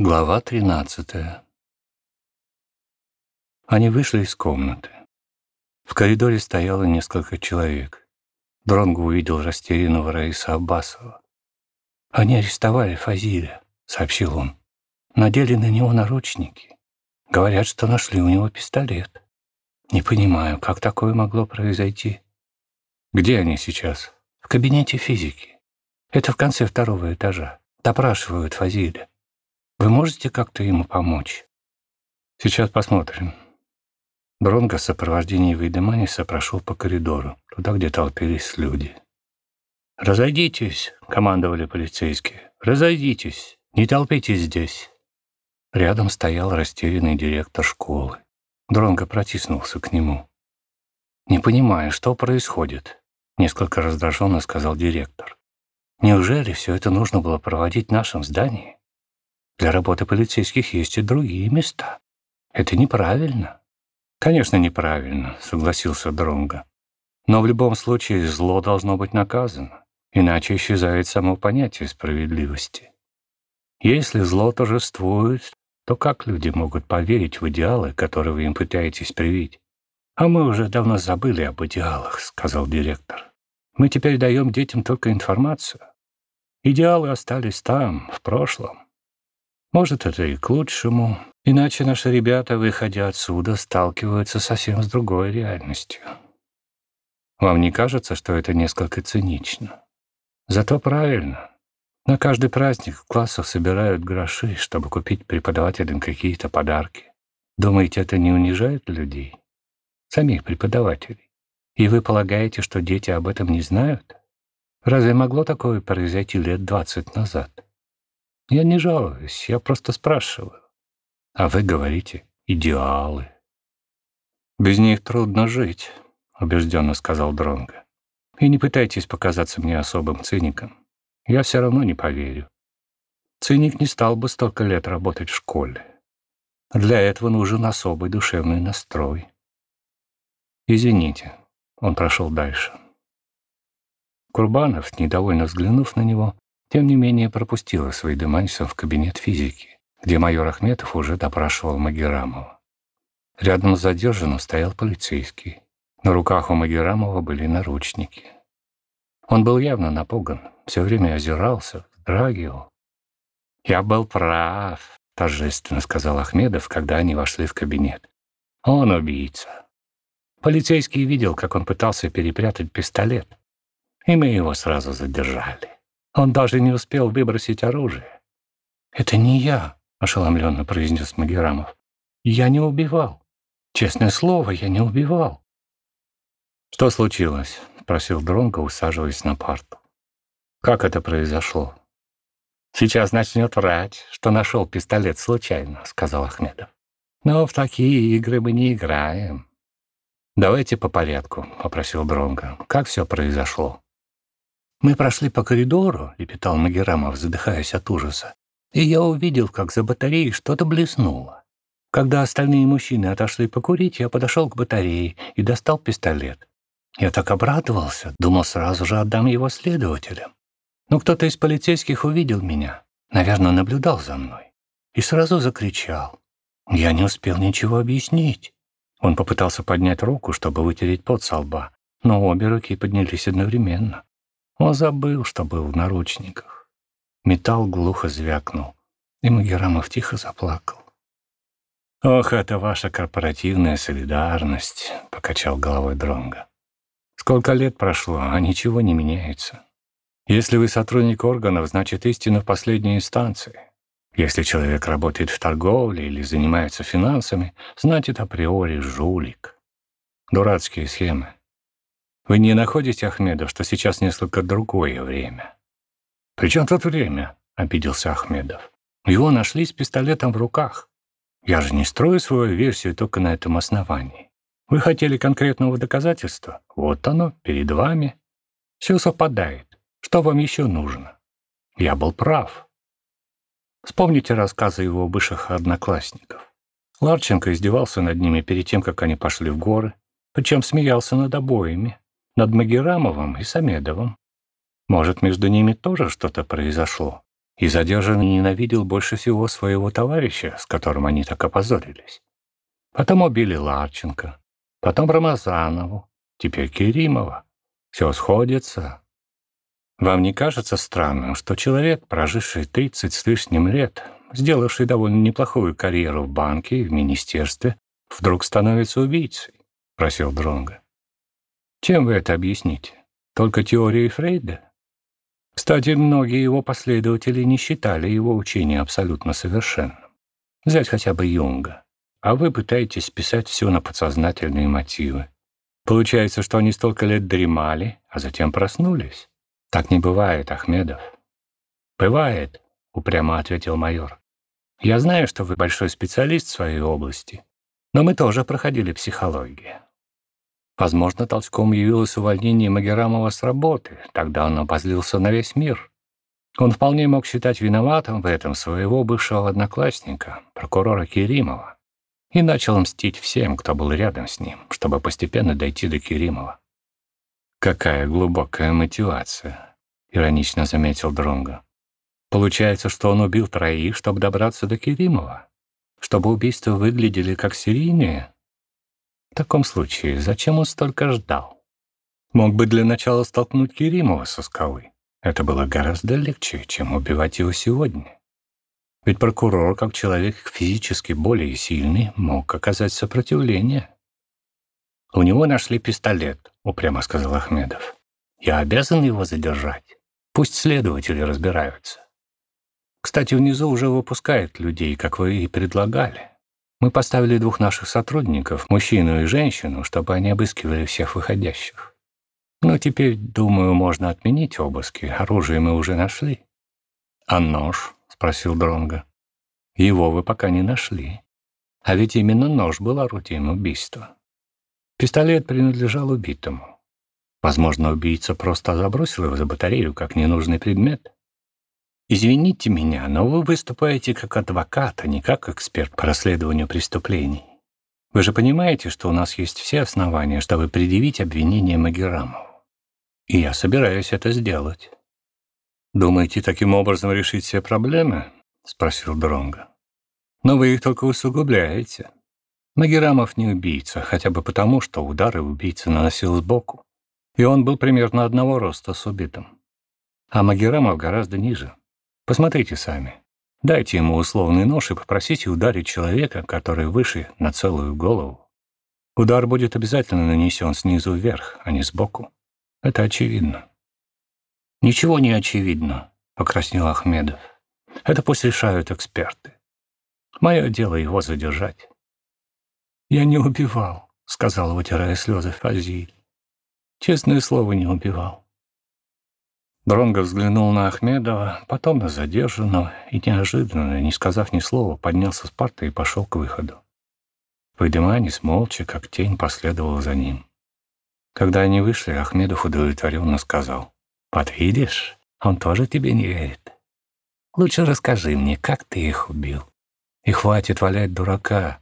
Глава 13 Они вышли из комнаты. В коридоре стояло несколько человек. Дронго увидел растерянного Раиса Аббасова. «Они арестовали Фазиля», — сообщил он. «Надели на него наручники. Говорят, что нашли у него пистолет. Не понимаю, как такое могло произойти». «Где они сейчас?» «В кабинете физики. Это в конце второго этажа. Допрашивают Фазиля». Вы можете как-то ему помочь? Сейчас посмотрим. Дронго в сопровождении Вейдеманиса прошел по коридору, туда, где толпились люди. «Разойдитесь!» — командовали полицейские. «Разойдитесь! Не толпитесь здесь!» Рядом стоял растерянный директор школы. Дронго протиснулся к нему. «Не понимаю, что происходит?» — несколько раздраженно сказал директор. «Неужели все это нужно было проводить в нашем здании?» Для работы полицейских есть и другие места. Это неправильно. Конечно, неправильно, согласился Дронга. Но в любом случае зло должно быть наказано, иначе исчезает само понятие справедливости. Если зло торжествует, то как люди могут поверить в идеалы, которые вы им пытаетесь привить? «А мы уже давно забыли об идеалах», — сказал директор. «Мы теперь даем детям только информацию. Идеалы остались там, в прошлом. Может, это и к лучшему, иначе наши ребята, выходя отсюда, сталкиваются совсем с другой реальностью. Вам не кажется, что это несколько цинично? Зато правильно. На каждый праздник в классах собирают гроши, чтобы купить преподавателям какие-то подарки. Думаете, это не унижает людей? Самих преподавателей? И вы полагаете, что дети об этом не знают? Разве могло такое произойти лет двадцать назад? Я не жалуюсь, я просто спрашиваю. А вы говорите «идеалы». «Без них трудно жить», — убежденно сказал Дронго. «И не пытайтесь показаться мне особым циником. Я все равно не поверю. Циник не стал бы столько лет работать в школе. Для этого нужен особый душевный настрой. Извините, он прошел дальше. Курбанов, недовольно взглянув на него, тем не менее пропустила свои Деманисов в кабинет физики, где майор Ахметов уже допрашивал Магерамова. Рядом с задержанным стоял полицейский. На руках у Магерамова были наручники. Он был явно напуган, все время озирался, драгивал. «Я был прав», — торжественно сказал Ахмедов, когда они вошли в кабинет. «Он убийца». Полицейский видел, как он пытался перепрятать пистолет, и мы его сразу задержали. Он даже не успел выбросить оружие. «Это не я», — ошеломленно произнес Магерамов. «Я не убивал. Честное слово, я не убивал». «Что случилось?» — спросил Дронго, усаживаясь на парту. «Как это произошло?» «Сейчас начнет врать, что нашел пистолет случайно», — сказал Ахмедов. «Но в такие игры мы не играем». «Давайте по порядку», — попросил Дронго. «Как все произошло?» Мы прошли по коридору, — лепетал Магерамов, задыхаясь от ужаса, и я увидел, как за батареей что-то блеснуло. Когда остальные мужчины отошли покурить, я подошел к батарее и достал пистолет. Я так обрадовался, думал, сразу же отдам его следователям. Но кто-то из полицейских увидел меня, наверное, наблюдал за мной, и сразу закричал. Я не успел ничего объяснить. Он попытался поднять руку, чтобы вытереть пот со лба, но обе руки поднялись одновременно. Он забыл, что был в наручниках. Металл глухо звякнул, и Магерамов тихо заплакал. «Ох, это ваша корпоративная солидарность», — покачал головой Дронга. «Сколько лет прошло, а ничего не меняется. Если вы сотрудник органов, значит, истина в последней инстанции. Если человек работает в торговле или занимается финансами, значит, априори жулик. Дурацкие схемы. Вы не находите, Ахмедов, что сейчас несколько другое время? «При чем тут время?» — обиделся Ахмедов. «Его нашли с пистолетом в руках. Я же не строю свою версию только на этом основании. Вы хотели конкретного доказательства? Вот оно, перед вами. Все совпадает. Что вам еще нужно? Я был прав. Вспомните рассказы его бывших одноклассников. Ларченко издевался над ними перед тем, как они пошли в горы, причем смеялся над обоими над Магерамовым и Самедовым. Может, между ними тоже что-то произошло, И задержанный ненавидел больше всего своего товарища, с которым они так опозорились. Потом убили Ларченко, потом Рамазанову, теперь Керимова. Все сходится. Вам не кажется странным, что человек, проживший 30 с лишним лет, сделавший довольно неплохую карьеру в банке и в министерстве, вдруг становится убийцей? — просил Дронга. Чем вы это объясните? Только теорией Фрейда? Кстати, многие его последователи не считали его учение абсолютно совершенным. Взять хотя бы Юнга. А вы пытаетесь писать все на подсознательные мотивы. Получается, что они столько лет дремали, а затем проснулись. Так не бывает, Ахмедов. Бывает, упрямо ответил майор. Я знаю, что вы большой специалист в своей области, но мы тоже проходили психологию. Возможно, толчком явилось увольнение Магерамова с работы. Тогда он обозлился на весь мир. Он вполне мог считать виноватым в этом своего бывшего одноклассника, прокурора Керимова, и начал мстить всем, кто был рядом с ним, чтобы постепенно дойти до Керимова. «Какая глубокая мотивация», — иронично заметил Дронго. «Получается, что он убил троих, чтобы добраться до Керимова? Чтобы убийства выглядели как серийные?» Таком случае, зачем он столько ждал? Мог бы для начала столкнуть Керимова со скалы. Это было гораздо легче, чем убивать его сегодня. Ведь прокурор, как человек физически более сильный, мог оказать сопротивление. «У него нашли пистолет», — упрямо сказал Ахмедов. «Я обязан его задержать. Пусть следователи разбираются. Кстати, внизу уже выпускают людей, как вы и предлагали. Мы поставили двух наших сотрудников, мужчину и женщину, чтобы они обыскивали всех выходящих. Но теперь, думаю, можно отменить обыски. Оружие мы уже нашли. А нож? спросил Дронга. Его вы пока не нашли. А ведь именно нож был орудием убийства. Пистолет принадлежал убитому. Возможно, убийца просто забросил его за батарею как ненужный предмет. Извините меня, но вы выступаете как адвокат, а не как эксперт по расследованию преступлений. Вы же понимаете, что у нас есть все основания, чтобы предъявить обвинение Магерамову. И я собираюсь это сделать. Думаете, таким образом решить все проблемы? спросил Дронга. Но вы их только усугубляете. Магерамов не убийца, хотя бы потому, что удары убийца наносил сбоку, и он был примерно одного роста с убитым. А Магерамов гораздо ниже. Посмотрите сами. Дайте ему условный нож и попросите ударить человека, который выше на целую голову. Удар будет обязательно нанесен снизу вверх, а не сбоку. Это очевидно. «Ничего не очевидно», — покраснел Ахмедов. «Это пусть решают эксперты. Мое дело его задержать». «Я не убивал», — сказал, вытирая слезы Фазиль. «Честное слово, не убивал. Дронго взглянул на Ахмедова, потом на задержанного и неожиданно, не сказав ни слова, поднялся с парты и пошел к выходу. Вайдеманис молча, как тень, последовал за ним. Когда они вышли, Ахмедов удовлетворенно сказал, «Вот видишь, он тоже тебе не верит. Лучше расскажи мне, как ты их убил. И хватит валять дурака.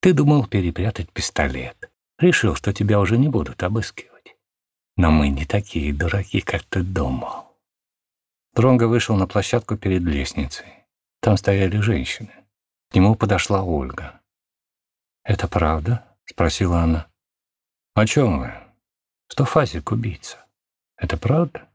Ты думал перепрятать пистолет. Решил, что тебя уже не будут обыскивать. Но мы не такие дураки, как ты думал. Дронго вышел на площадку перед лестницей. Там стояли женщины. К нему подошла Ольга. «Это правда?» — спросила она. «О чем вы?» «Что Фазик убийца. Это правда?»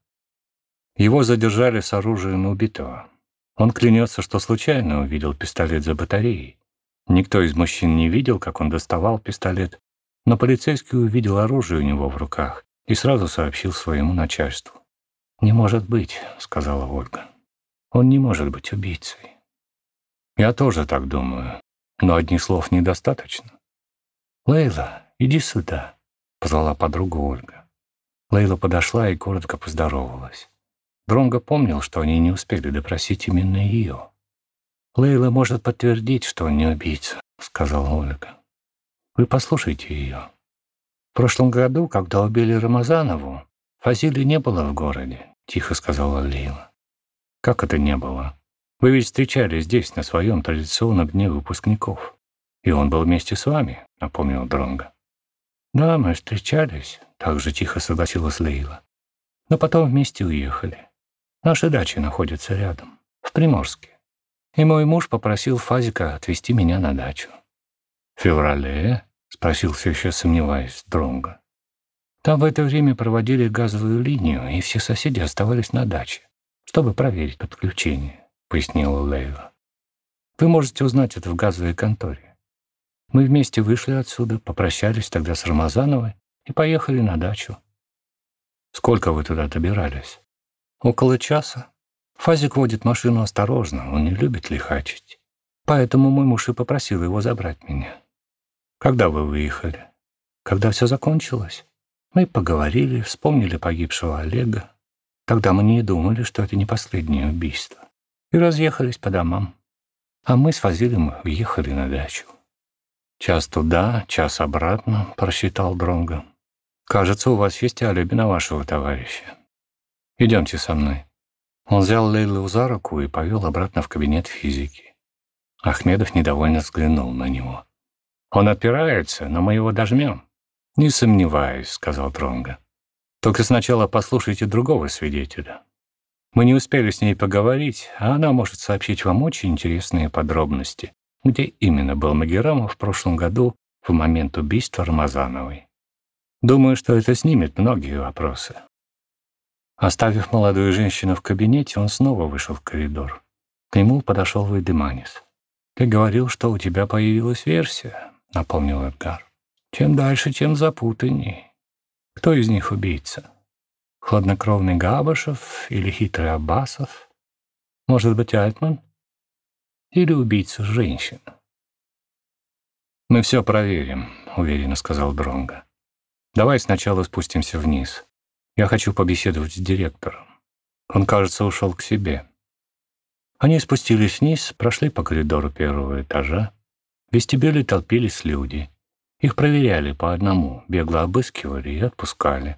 Его задержали с оружием убитого. Он клянется, что случайно увидел пистолет за батареей. Никто из мужчин не видел, как он доставал пистолет, но полицейский увидел оружие у него в руках и сразу сообщил своему начальству. «Не может быть», — сказала Ольга. «Он не может быть убийцей». «Я тоже так думаю, но одних слов недостаточно». «Лейла, иди сюда», — позвала подругу Ольга. Лейла подошла и коротко поздоровалась. Дронго помнил, что они не успели допросить именно ее. «Лейла может подтвердить, что он не убийца», — сказала Ольга. «Вы послушайте ее». В прошлом году, когда убили Рамазанову, Фазили не было в городе, тихо сказала Лейла. Как это не было? Вы ведь встречались здесь на своем традиционном дне выпускников. И он был вместе с вами, напомнил Дронга. Да, мы встречались, так же тихо согласилась Лейла. Но потом вместе уехали. Наши дачи находятся рядом. Приморске. И мой муж попросил Фазика отвезти меня на дачу. «В феврале?» — спросил все еще сомневаясь Дронго. Там в это время проводили газовую линию, и все соседи оставались на даче, чтобы проверить подключение, — пояснила Лейла. Вы можете узнать это в газовой конторе. Мы вместе вышли отсюда, попрощались тогда с Рамазановой и поехали на дачу. Сколько вы туда добирались? Около часа. Фазик водит машину осторожно, он не любит лихачить. Поэтому мой муж и попросил его забрать меня. Когда вы выехали? Когда все закончилось? Мы поговорили, вспомнили погибшего Олега. Тогда мы не думали, что это не последнее убийство. И разъехались по домам. А мы с Фазилем уехали на дачу. «Час туда, час обратно», — просчитал Дронго. «Кажется, у вас есть алиби на вашего товарища. Идемте со мной». Он взял Лейлу за руку и повел обратно в кабинет физики. Ахмедов недовольно взглянул на него. «Он опирается, но мы его дожмем». «Не сомневаюсь», — сказал Тронга. «Только сначала послушайте другого свидетеля. Мы не успели с ней поговорить, а она может сообщить вам очень интересные подробности, где именно был Магеррамов в прошлом году в момент убийства Рамазановой. Думаю, что это снимет многие вопросы. Оставив молодую женщину в кабинете, он снова вышел в коридор. К нему подошел Вейдеманис. «Ты говорил, что у тебя появилась версия», — напомнил Эдгар. «Чем дальше, тем запутанней. Кто из них убийца? Хладнокровный Габашев или хитрый Аббасов? Может быть, Альтман? Или убийца женщина?» «Мы все проверим», — уверенно сказал Дронга. «Давай сначала спустимся вниз. Я хочу побеседовать с директором. Он, кажется, ушел к себе. Они спустились вниз, прошли по коридору первого этажа. В вестибюле толпились люди. Их проверяли по одному, бегло обыскивали и отпускали.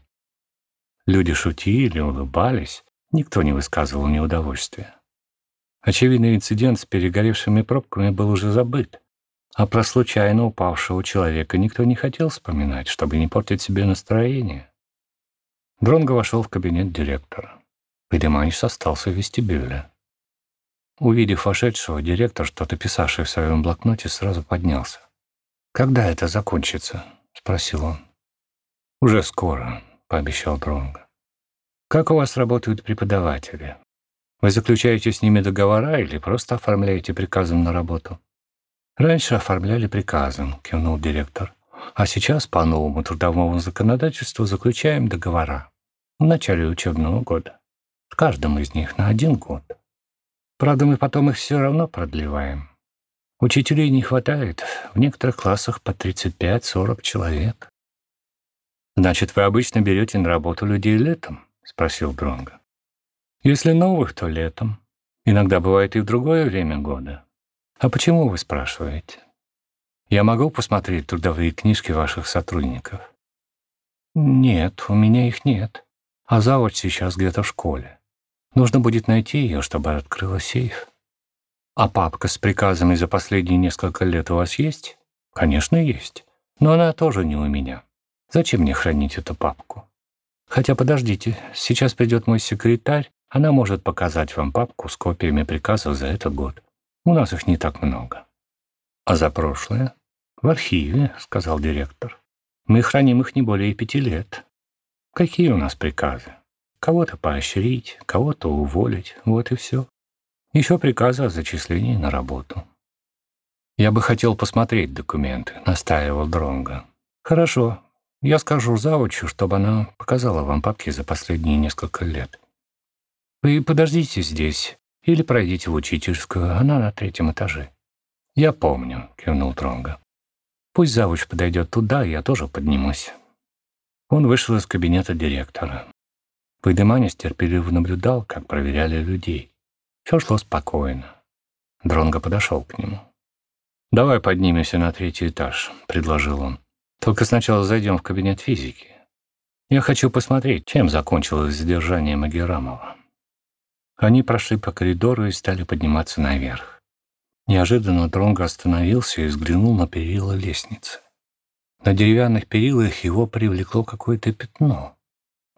Люди шутили, улыбались, никто не высказывал неудовольствия. Очевидный инцидент с перегоревшими пробками был уже забыт, а про случайно упавшего человека никто не хотел вспоминать, чтобы не портить себе настроение. Дронго вошел в кабинет директора. Ведеманис остался в вестибюле. Увидев вошедшего, директор, что-то писавший в своем блокноте, сразу поднялся. «Когда это закончится?» — спросил он. «Уже скоро», — пообещал Дронго. «Как у вас работают преподаватели? Вы заключаете с ними договора или просто оформляете приказом на работу?» «Раньше оформляли приказом», — кивнул директор. А сейчас по новому трудовому законодательству заключаем договора в начале учебного года. С каждым из них на один год. Правда, мы потом их все равно продлеваем. Учителей не хватает, в некоторых классах по 35-40 человек. «Значит, вы обычно берете на работу людей летом?» — спросил Дронго. «Если новых, то летом. Иногда бывает и в другое время года. А почему вы спрашиваете?» Я могу посмотреть трудовые книжки ваших сотрудников? Нет, у меня их нет. А завуч сейчас где-то в школе. Нужно будет найти ее, чтобы открыла сейф. А папка с приказами за последние несколько лет у вас есть? Конечно, есть. Но она тоже не у меня. Зачем мне хранить эту папку? Хотя подождите, сейчас придет мой секретарь, она может показать вам папку с копиями приказов за этот год. У нас их не так много. А за прошлое? В архиве, сказал директор. Мы храним их не более пяти лет. Какие у нас приказы? Кого-то поощрить, кого-то уволить, вот и все. Еще приказы о зачислении на работу. Я бы хотел посмотреть документы, настаивал Дронго. Хорошо, я скажу заучу, чтобы она показала вам папки за последние несколько лет. Вы подождите здесь или пройдите в учительскую, она на третьем этаже. «Я помню», — кивнул Тронга. «Пусть завуч подойдет туда, я тоже поднимусь». Он вышел из кабинета директора. Вайдеманис терпеливо наблюдал, как проверяли людей. Все шло спокойно. Дронго подошел к нему. «Давай поднимемся на третий этаж», — предложил он. «Только сначала зайдем в кабинет физики. Я хочу посмотреть, чем закончилось задержание Магерамова». Они прошли по коридору и стали подниматься наверх. Неожиданно Дронго остановился и взглянул на перила лестницы. На деревянных перилах его привлекло какое-то пятно.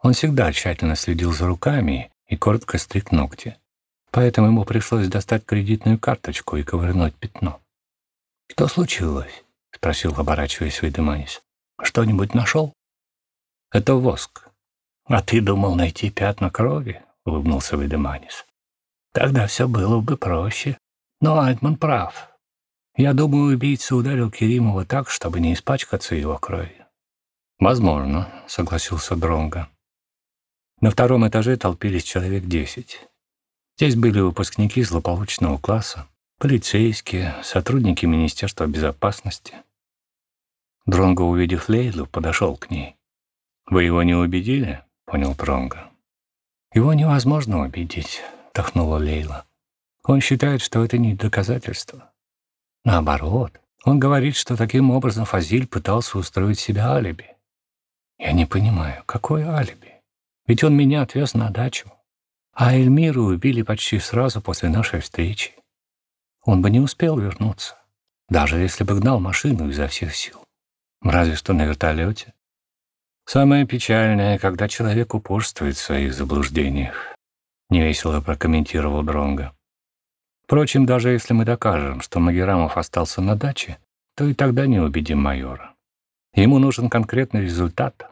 Он всегда тщательно следил за руками и коротко стриг ногти. Поэтому ему пришлось достать кредитную карточку и ковырнуть пятно. «Что случилось?» — спросил, оборачиваясь Вейдеманис. «Что-нибудь нашел?» «Это воск». «А ты думал найти пятна крови?» — улыбнулся Вейдеманис. «Тогда все было бы проще. Но Альтман прав. Я думаю, убийца ударил Керимова так, чтобы не испачкаться его кровью». «Возможно», — согласился Дронго. На втором этаже толпились человек десять. Здесь были выпускники злополучного класса, полицейские, сотрудники Министерства безопасности. Дронго, увидев Лейлу, подошел к ней. «Вы его не убедили?» — понял Дронго. «Его невозможно убедить», — вдохнула Лейла. «Он считает, что это не доказательство. Наоборот, он говорит, что таким образом Фазиль пытался устроить себе алиби. Я не понимаю, какое алиби? Ведь он меня отвез на дачу. А Эльмиру убили почти сразу после нашей встречи. Он бы не успел вернуться, даже если бы гнал машину изо всех сил. Разве что на вертолете. Самое печальное, когда человек упорствует в своих заблуждениях, невесело прокомментировал Дронга. Впрочем, даже если мы докажем, что Магерамов остался на даче, то и тогда не убедим майора. Ему нужен конкретный результат,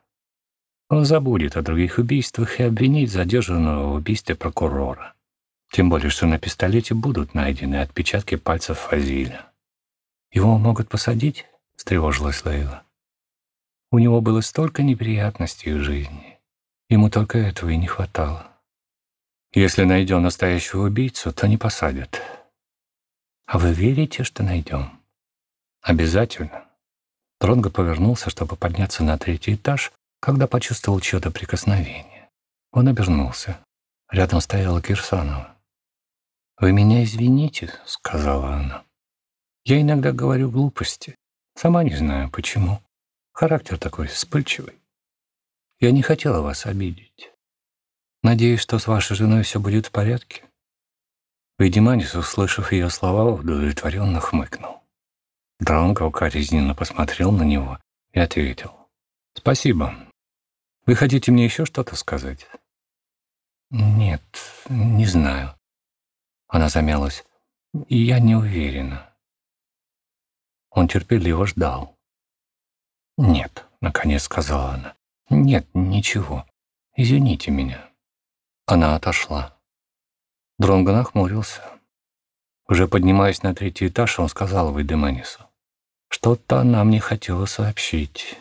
он забудет о других убийствах и обвинит задержанного в убийстве прокурора. Тем более, что на пистолете будут найдены отпечатки пальцев Фазиля. «Его могут посадить?» — встревожилась Лейла. «У него было столько неприятностей в жизни. Ему только этого и не хватало. Если найдем настоящего убийцу, то не посадят. А вы верите, что найдем?» «Обязательно». Дронго повернулся, чтобы подняться на третий этаж, когда почувствовал чье-то прикосновение. Он обернулся. Рядом стояла Кирсанова. «Вы меня извините», — сказала она. «Я иногда говорю глупости. Сама не знаю, почему. Характер такой вспыльчивый. Я не хотела вас обидеть. Надеюсь, что с вашей женой все будет в порядке». Ведиманис, услышав ее слова, удовлетворенно хмыкнул. Дронго укоризненно посмотрел на него и ответил. «Спасибо, вы хотите мне еще что-то сказать? Нет, не знаю. Она замялась. И я не уверена. Он терпеливо ждал. «Нет», — наконец сказала она. «Нет, ничего. Извините меня». Она отошла. Дронго нахмурился. Уже поднимаясь на третий этаж, он сказал Вейдеманису. «Что-то она мне хотела сообщить.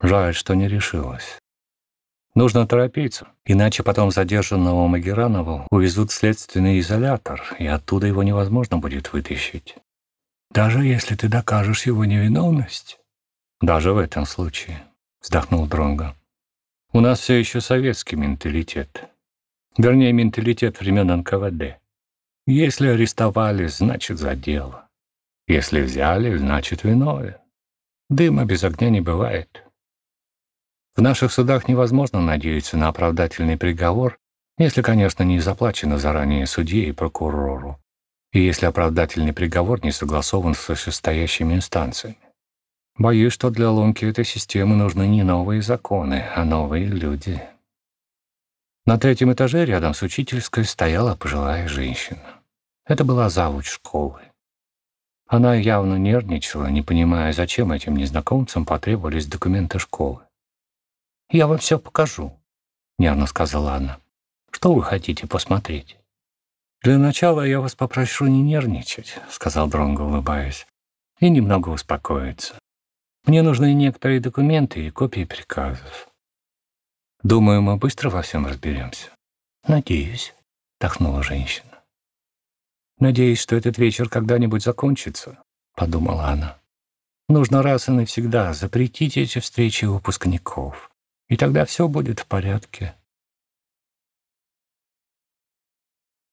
Жаль, что не решилась. Нужно торопиться, иначе потом задержанного Магеранова увезут в следственный изолятор, и оттуда его невозможно будет вытащить. Даже если ты докажешь его невиновность? Даже в этом случае, вздохнул Дронго. У нас все еще советский менталитет. Вернее, менталитет времен НКВД. Если арестовали, значит за дело. Если взяли, значит виновен. Дыма без огня не бывает. В наших судах невозможно надеяться на оправдательный приговор, если, конечно, не заплачено заранее судье и прокурору, и если оправдательный приговор не согласован с вышестоящими инстанциями. Боюсь, что для ломки этой системы нужны не новые законы, а новые люди. На третьем этаже рядом с учительской стояла пожилая женщина. Это была завуч школы. Она явно нервничала, не понимая, зачем этим незнакомцам потребовались документы школы. «Я вам все покажу», — нервно сказала она. «Что вы хотите посмотреть?» «Для начала я вас попрошу не нервничать», — сказал Дронго, улыбаясь, «и немного успокоиться. Мне нужны некоторые документы и копии приказов. Думаю, мы быстро во всем разберемся». «Надеюсь», — вздохнула женщина. «Надеюсь, что этот вечер когда-нибудь закончится», — подумала она. «Нужно раз и навсегда запретить эти встречи выпускников и тогда все будет в порядке.